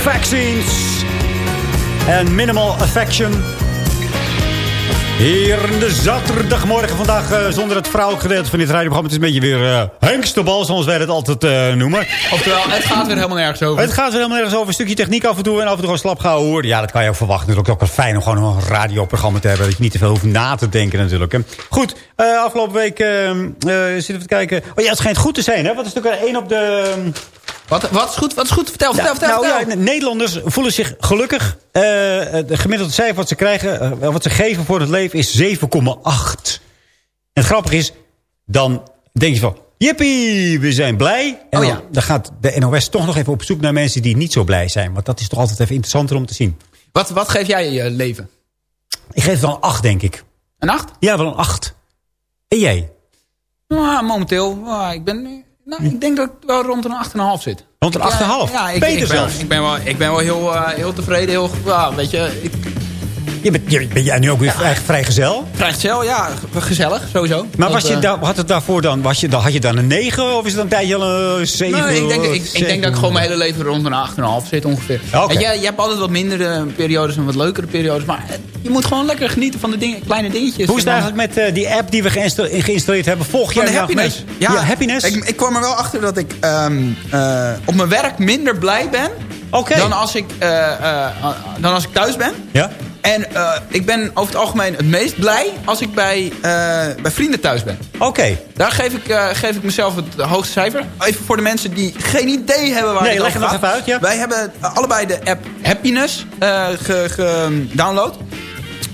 Vaccines. En Minimal Affection. Hier in de zaterdagmorgen vandaag eh, zonder het vrouwelijk gedeelte van dit radioprogramma. Het is een beetje weer uh, hengstebal, zoals wij het altijd eh, noemen. Oftewel, het gaat weer helemaal nergens over. Het gaat weer helemaal nergens over. Een stukje techniek af en toe en af en toe gewoon slap gaan horen. Ja, dat kan je ook verwachten. Het is ook wel fijn om gewoon een radioprogramma te hebben. Dat je niet te veel hoeft na te denken natuurlijk. Hè. Goed, eh, afgelopen week eh, eh, zitten we te kijken. Oh ja, het schijnt goed te zijn. Hè? Wat is natuurlijk één op de... Wat, wat is goed? Wat is goed? Vertel, vertel, vertel. nou vertel. ja, Nederlanders voelen zich gelukkig. Eh het gemiddelde cijfer wat ze krijgen, eh, wat ze geven voor het leven is 7,8. En het grappige is, dan denk je van, jippie, we zijn blij. En Oh dan, ja. dan gaat de NOS toch nog even op zoek naar mensen die niet zo blij zijn. Want dat is toch altijd even interessanter om te zien. Wat, wat geef jij je leven? Ik geef het wel een 8, denk ik. Een acht? Ja, wel een 8. En jij? Nou, momenteel, ah, ik ben nu... Nou, ik denk dat ik wel rond een 8,5 zit. Rond een Ik, eh, 8,5? Ja, ik, Beter ik ben, zelfs. Ik ben wel, ik ben wel heel, eh, heel tevreden. Heel, ja, weet je, ik, Je bent, je, ben jij nu ook weer vrij, vrijgezel? vrijgezel, ja, ge- gezellig, sowieso. Maar Dat, was je eh, had het daarvoor dan, was je, dan, had je dan een 9 of is het een tijdje al een 7? Nee, ik, denk, ik, ik denk dat ik gewoon mijn hele leven rond een 8,5 zit ongeveer. En je, je hebt altijd wat mindere periodes en wat leukere periodes. Maar eh, je moet gewoon lekker genieten van de dingen, kleine dingetjes. Hoe is het eigenlijk met eh, die app die we geïnsta- geïnstalleerd hebben? Volg jij de happiness. mee? Ja, happiness. Ik, ik kwam er wel achter dat ik ehm, eh, op mijn werk minder blij ben... Dan, als ik, dan als ik thuis ben. Ja? En eh, ik ben over het algemeen het meest blij als ik bij, eh, bij vrienden thuis ben. Oké. Daar geef ik, eh, geef ik mezelf het hoogste cijfer. Even voor de mensen die geen idee hebben waar Nee, het leg over het nog gaat. even uit, ja. Wij hebben allebei de app Happiness gedownload.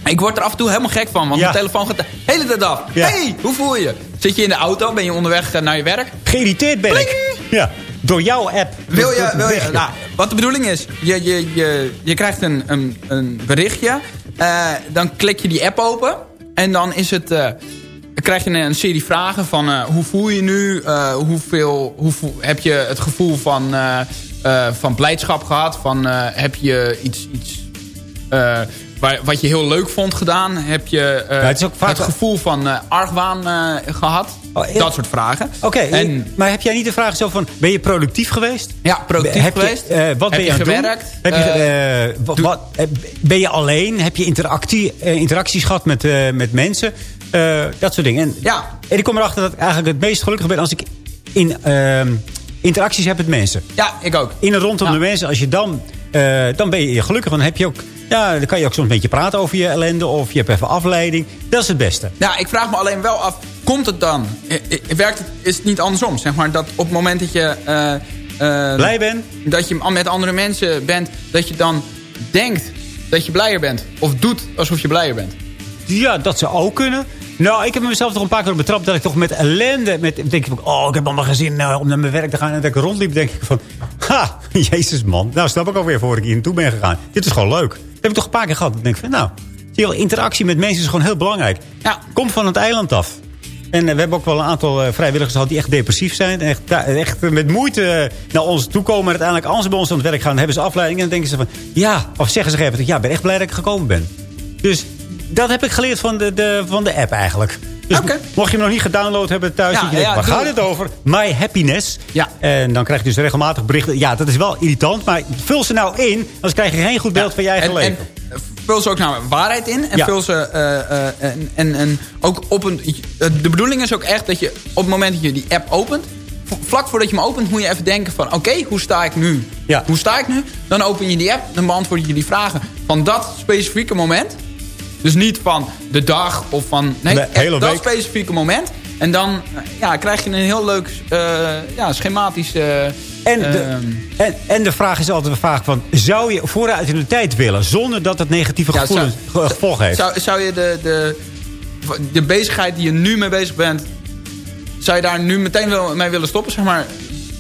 ik word er af en toe helemaal gek van, want Ja. mijn telefoon gaat de hele tijd af. Ja. hey, hoe voel je? Zit je in de auto, ben je onderweg naar je werk? Geïrriteerd ben ik. Ja. Door jouw app. Wil je, wil je, nou, wat de bedoeling is, je, je, je, je krijgt een, een, een berichtje. eh, dan klik je die app open. En dan is het, eh, krijg je een, serie vragen van eh, hoe voel je nu? hoeveel, hoe voel- heb je het gevoel van, van blijdschap gehad? Van, heb je iets... iets waar, wat je heel leuk vond gedaan? Heb je het gevoel van eh, argwaan eh, gehad? Oh. Dat soort vragen. Oké, En- maar heb jij niet de vraag zo van... Ben je productief geweest? Ja, productief Heb je, geweest. eh, wat Heb ben je, je aan het doen? gewerkt? Heb je, wa- wat, ben je alleen? Heb je interactie, interacties gehad met, met mensen? Dat soort dingen. En, Ja. en ik kom erachter dat ik eigenlijk het meest gelukkig ben... als ik in, ehm, interacties heb met mensen. Ja, ik ook. In en rondom Ja. de mensen. Als je dan, eh, dan ben je gelukkig. Dan, heb je ook, ja, dan kan je ook soms een beetje praten over je ellende. Of je hebt even afleiding. Dat is het beste. Ja, ik vraag me alleen wel af, komt het dan? Eh, eh, Werkt het, is het niet andersom? Zeg maar dat op het moment dat je... Blij ben. Dat je met andere mensen bent, dat je dan denkt dat je blijer bent. Of doet alsof je blijer bent. Ja, dat zou ook kunnen. Nou, ik heb mezelf toch een paar keer betrapt dat ik toch met ellende... Met, denk ik van, oh, ik heb allemaal geen zin eh, om naar mijn werk te gaan. En dat ik rondliep, denk ik van... Ha, [LAUGHS] jezus man. Nou, snap ik alweer voor ik hier naartoe ben gegaan. Dit is gewoon leuk. Dat heb ik toch een paar keer gehad. Dan denk ik van, nou... zie je interactie met mensen is gewoon heel belangrijk. Ja. Kom van het eiland af. En eh, we hebben ook wel een aantal eh, vrijwilligers gehad die echt depressief zijn. En echt, echt met moeite naar ons toe komen. En uiteindelijk, als ze bij ons aan het werk gaan, hebben ze afleiding. En dan denken ze van, ja, of zeggen ze even, ja, ik ben echt blij dat ik gekomen ben. Dus dat heb ik geleerd van de, de, van de app eigenlijk. Dus mocht je hem nog niet gedownload hebben thuis, Ja, je denkt, ja, waar gaat het. over? My Happiness. Ja. En dan krijg je dus regelmatig berichten. Ja, dat is wel irritant, maar vul ze nou in. Anders krijg je geen goed beeld van je eigen en, leven. En vul ze ook nou waarheid in. En vul ze... eh, eh, en, en, en ook op een... De bedoeling is ook echt dat je op het moment dat je die app opent... Vlak voordat je hem opent moet je even denken van... Oké, hoe sta ik nu? Ja. Hoe sta ik nu? Dan open je die app, dan beantwoord je die vragen van dat specifieke moment. Dus niet van de dag of van... Nee, hele dat week. specifieke moment. En dan eh, ja, krijg je een heel leuk eh, ja, schematisch... eh, En de, ehm, en, en de vraag is altijd de vraag van... zou je vooruit in de tijd willen... zonder dat het negatieve Ja, gevoelens, zou- gevolgen heeft? Zou, zou je de, de, de bezigheid die je nu mee bezig bent... zou je daar nu meteen mee willen stoppen? Zeg maar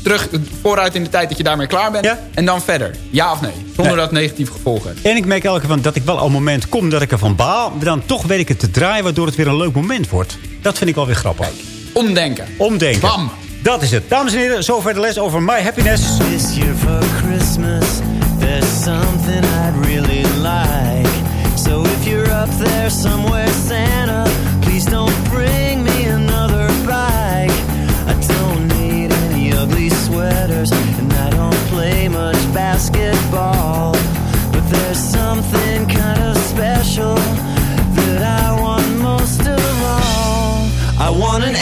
terug vooruit in de tijd dat je daarmee klaar bent. Ja. En dan verder. Ja of nee? Zonder Nee. dat het negatief gevolgen heeft. En ik merk elke keer van dat ik wel op een moment kom dat ik ervan baal... maar dan toch weet ik het te draaien... waardoor het weer een leuk moment wordt. Dat vind ik wel weer grappig. Omdenken. Omdenken. Bam. Dat is het. Dames en heren, zover de les over My Happiness. This year for Christmas, there's something I'd really like. So if you're up there somewhere, Santa, please don't bring sweaters, and I don't play much basketball. But there's something kind of special that I want most of all. I want an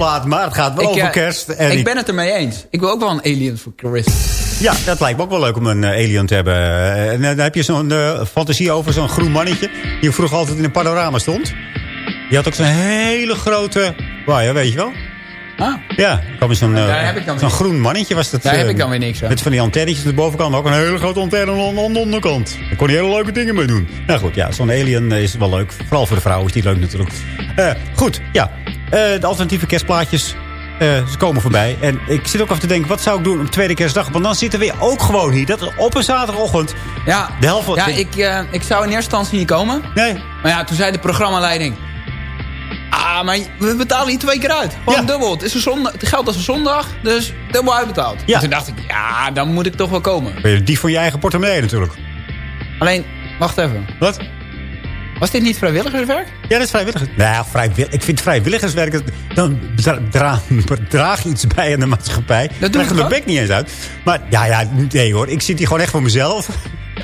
Maar het gaat wel over eh, kerst. En ik ben het ermee eens. Ik wil ook wel een alien voor Christmas. Ja, dat lijkt me ook wel leuk om een eh, alien te hebben. Eh, En dan heb je zo'n fantasie over zo'n groen mannetje... die vroeger altijd in een panorama stond. Die had ook zo'n hele grote... Waaier, weet je wel? Ah, Ja, kwam zo'n eh, Daar heb ik dan zo'n weer- groen mannetje was dat. Daar heb eh, ik dan weer niks aan. Met van die antennetjes aan de bovenkant. Maar ook een hele grote antenne aan de- onderkant. Daar kon hij hele leuke dingen mee doen. Nou goed, ja, zo'n alien is wel leuk. Vooral voor de vrouwen is die leuk natuurlijk. Eh, goed, ja. Eh, de alternatieve kerstplaatjes... eh, ze komen voorbij. En ik zit ook af te denken, wat zou ik doen op tweede kerstdag? Want dan zitten we ook gewoon hier. Dat is op een zaterdagochtend. Ja, De helft van- ja ik, eh, ik zou in eerste instantie niet komen. Nee. Maar ja, toen zei de programmaleiding... Ah, maar we betalen hier twee keer uit. Gewoon Ja. dubbel. Het, is een zondag, het geldt als een zondag, dus dubbel uitbetaald. Ja. En toen dacht ik, ja, dan moet ik toch wel komen. Ben je die van je eigen portemonnee natuurlijk. Alleen, wacht even. Wat? Was dit niet vrijwilligerswerk? Ja, dat is vrijwilligers. Nou, vrijwillig, ik vind vrijwilligerswerk... dan dra dra- draag je iets bij aan de maatschappij. Dat doe ik mijn bek niet eens uit. Maar ja, ja, nee hoor. Ik zit hier gewoon echt voor mezelf.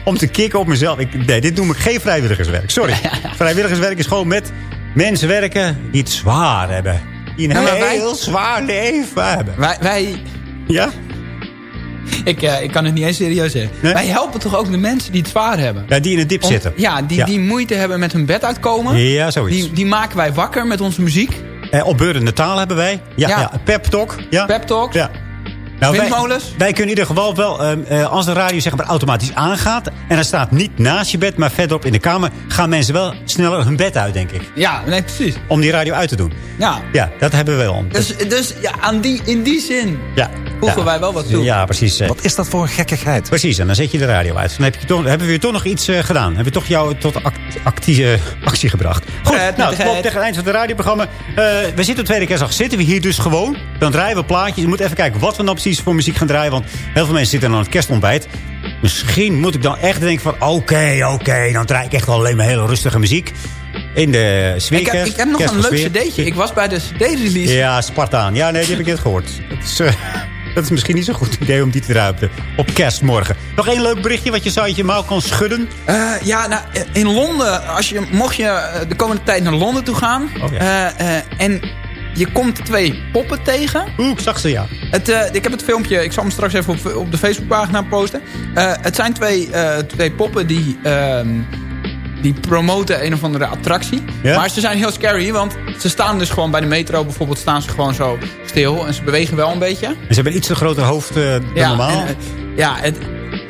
Om te kicken op mezelf. Ik, nee, dit noem ik geen vrijwilligerswerk. Sorry. Vrijwilligerswerk is gewoon met mensen werken die het zwaar hebben. Die een Ja, maar wij- heel zwaar leven hebben. Wij, wij Ja? ik, eh, ik kan het niet eens serieus zeggen. Nee? Wij helpen toch ook de mensen die het zwaar hebben? Ja, die in de dip Om- zitten. Ja, die, Ja. die moeite hebben met hun bed uitkomen. Ja, zoiets. Die, die maken wij wakker met onze muziek. Eh, opbeurende taal hebben wij. Ja, ja. Ja. pep talk. Ja. Pep talks. Ja. Nou, wij, Windmolens? wij kunnen in ieder geval wel, ehm, eh, als de radio zeg maar automatisch aangaat... en hij staat niet naast je bed, maar verderop in de kamer... gaan mensen wel sneller hun bed uit, denk ik. Ja, nee, precies. Om die radio uit te doen. Ja. Ja, dat hebben we wel. Dus, dus ja, aan die, in die zin ja. voegen ja. wij wel wat toe. Ja, precies. eh, Wat is dat voor een gekkigheid? Precies, en dan zet je de radio uit. Dan heb je toch, hebben we weer toch nog iets eh, gedaan. Hebben we toch jou tot act, actie, actie gebracht. Goed, nou, het loopt tegen het eind van het radioprogramma. Eh, we zitten op tweede kerstdag. Zitten we hier dus gewoon. Dan draaien we plaatjes. We moeten even kijken wat we nou precies voor muziek gaan draaien. Want heel veel mensen zitten aan het kerstontbijt. Misschien moet ik dan echt denken van... Oké, oké, dan draai ik echt wel alleen maar hele rustige muziek. In de sfeer Ik heb, ik heb nog een leuk cd'tje. Ik was bij de cd-release. Ja, Spartaan. Ja, nee, die heb ik net gehoord. Dat is, eh, [LAUGHS] dat is misschien niet zo'n goed idee om die te draaien op, kerstmorgen. Nog één leuk berichtje wat je zou uit je mouw kan schudden. Eh, ja, nou, in Londen, als je, mocht je eh, de komende tijd naar Londen toe gaan... Oh, ja. en je komt twee poppen tegen... Oeh, ik zag ze, ja. Het, eh, ik heb het filmpje, ik zal hem straks even op, op de Facebookpagina posten. Eh, het zijn twee, eh, twee poppen die, ehm, die promoten een of andere attractie. Ja? Maar ze zijn heel scary, want ze staan dus gewoon bij de metro bijvoorbeeld... staan ze gewoon zo stil en ze bewegen wel een beetje. En ze hebben iets te groter hoofd dan normaal. en, ja, het,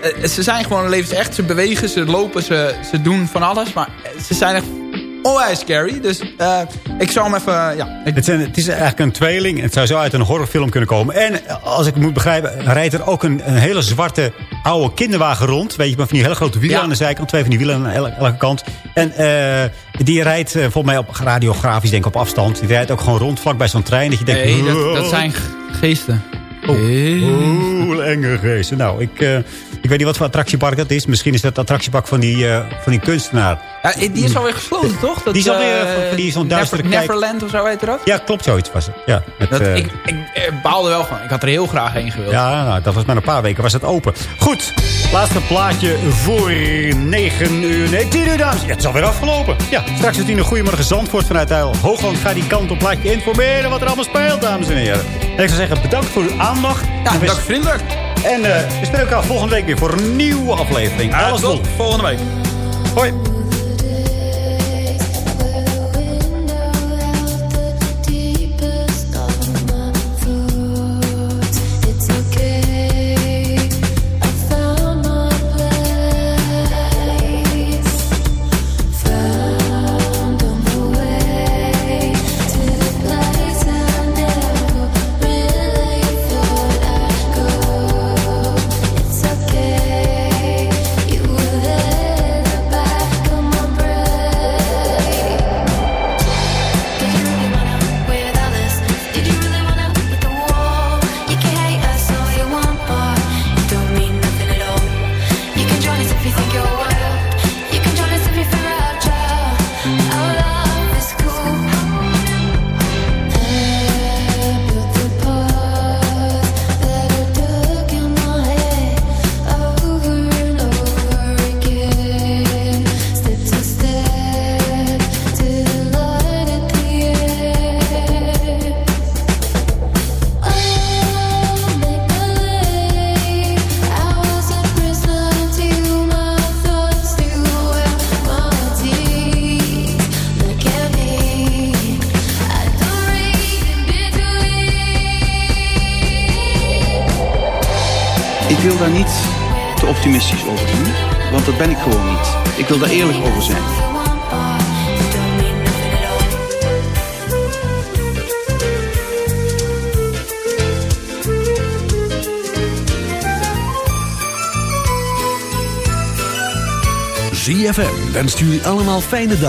eh, ze zijn gewoon levens Ze bewegen, ze lopen, ze, ze doen van alles. Maar ze zijn echt onwijs scary. Dus eh, ik zal hem even... ja, ik- het, zijn, het is eigenlijk een tweeling. Het zou zo uit een horrorfilm kunnen komen. En eh, als ik het moet begrijpen, rijdt er ook een, een hele zwarte oude kinderwagen rond. Weet je, met van die hele grote wielen Ja. aan de zijkant. Twee van die wielen aan elke, elke kant. En eh, die rijdt volgens mij op radiografisch, denk ik, op afstand. Die rijdt ook gewoon rond, vlakbij zo'n trein. Dat je denkt, nee, dat, dat zijn ge- geesten. Hey. Oeh, enge geesten. Nou, ik, Ik weet niet wat voor attractiepark dat is. Misschien is dat het attractiepark van die, van die kunstenaar. Ja, die is alweer gesloten, toch? Dat, Die is alweer van die Never- kijk. Neverland of zo heet er dat? Ja, klopt zoiets was het. Ja, met, Dat, eh, ik, ik eh, baalde wel van. Ik had er heel graag heen gewild. ja nou, dat was maar een paar weken was het open. Goed, laatste plaatje voor 9 uur. Nee, 10 uur, dames. Ja, het is alweer afgelopen. Ja, straks is het in een goeiemorgen Zandvoort vanuit Uil. Hoogland gaat die kant op. Laat je informeren wat er allemaal speelt, dames en heren. En ik zou zeggen, bedankt voor uw aandacht. Ja, En bedankt vriendelijk. En we spreken elkaar volgende week weer voor een nieuwe aflevering. Alles tot goed. volgende week. Hoi. Optimistisch over doen, want dat ben ik gewoon niet. Ik wil daar eerlijk over zijn. ZFM wenst jullie allemaal fijne dagen.